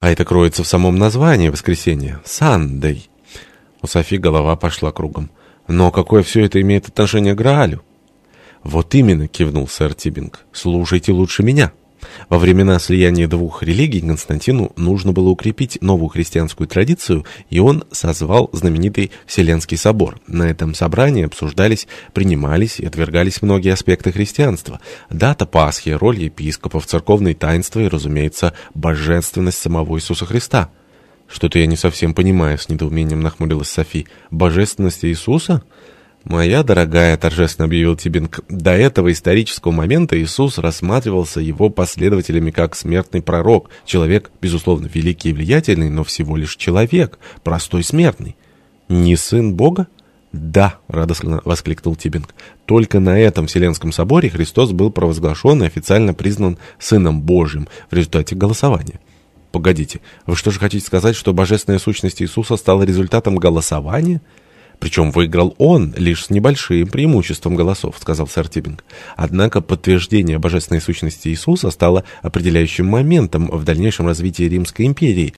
А это кроется в самом названии воскресенья. Сандей. У Софи голова пошла кругом. Но какое все это имеет отношение к Граалю? Вот именно, кивнул сэр Тибинг. Слушайте лучше меня. Во времена слияния двух религий Константину нужно было укрепить новую христианскую традицию, и он созвал знаменитый Вселенский собор. На этом собрании обсуждались, принимались и отвергались многие аспекты христианства. Дата Пасхи, роль епископов, церковные таинства и, разумеется, божественность самого Иисуса Христа. «Что-то я не совсем понимаю», — с недоумением нахмурилась Софи. «Божественность Иисуса?» «Моя дорогая», — торжественно объявил Тибинг, — «до этого исторического момента Иисус рассматривался его последователями как смертный пророк, человек, безусловно, великий и влиятельный, но всего лишь человек, простой смертный». «Не сын Бога?» «Да», — радостно воскликнул Тибинг, — «только на этом Вселенском соборе Христос был провозглашен и официально признан Сыном Божьим в результате голосования». «Погодите, вы что же хотите сказать, что божественная сущность Иисуса стала результатом голосования?» Причем выиграл он лишь с небольшим преимуществом голосов, сказал сэр Тибинг. Однако подтверждение божественной сущности Иисуса стало определяющим моментом в дальнейшем развитии Римской империи,